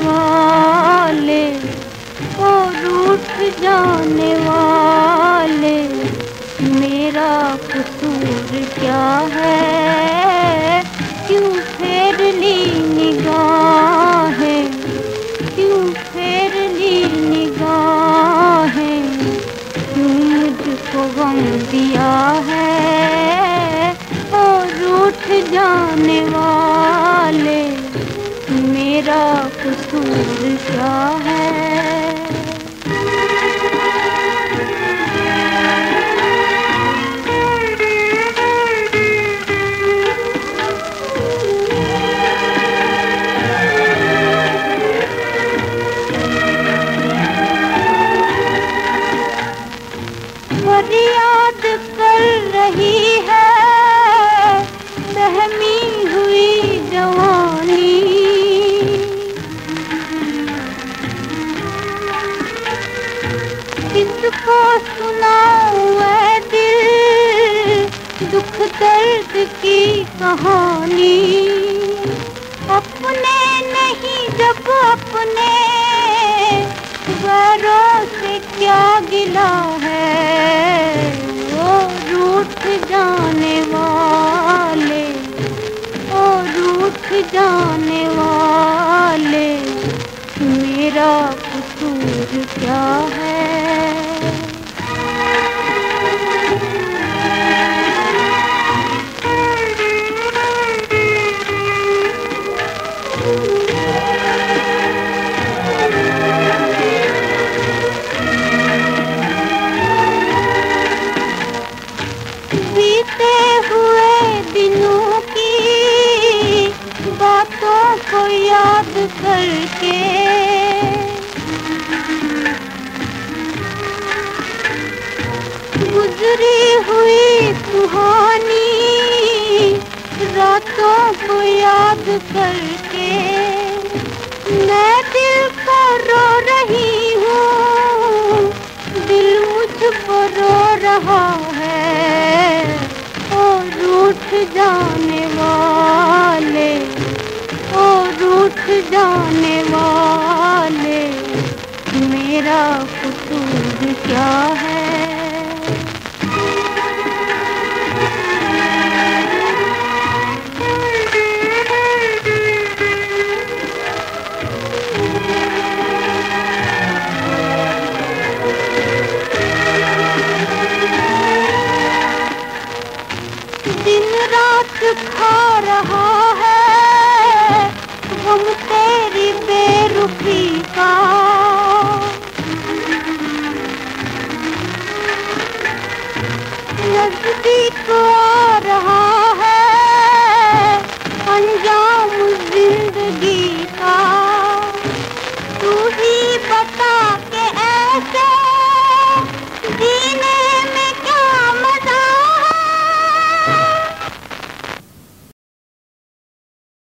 वाले और उठ जाने वाले, मेरा कसूर क्या है? क्यों फेर ली निगाहें? क्यों फेर ली निगाहें? क्यों मुझको गम दिया है? और उठ जाने वाले कसूर क्या है फरियाद कर रही किसको सुनाऊं दिल दुख दर्द की कहानी अपने नहीं जब अपने गैरों से क्या गिला है वो रूठ जाने वाले, ओ रूठ जाने वाले, मेरा कसूर क्या है? याद करके। गुजरी हुई सुहानी रातों को याद करके। मैं दिल को रो रही हूँ, दिल मुझ को रो रहा है और रूठ जाने वाले रूठ जाने वाले मेरा कसूर क्या है? दिन रात खा रहा है हम तेरी बेरुखी का। नज़दीक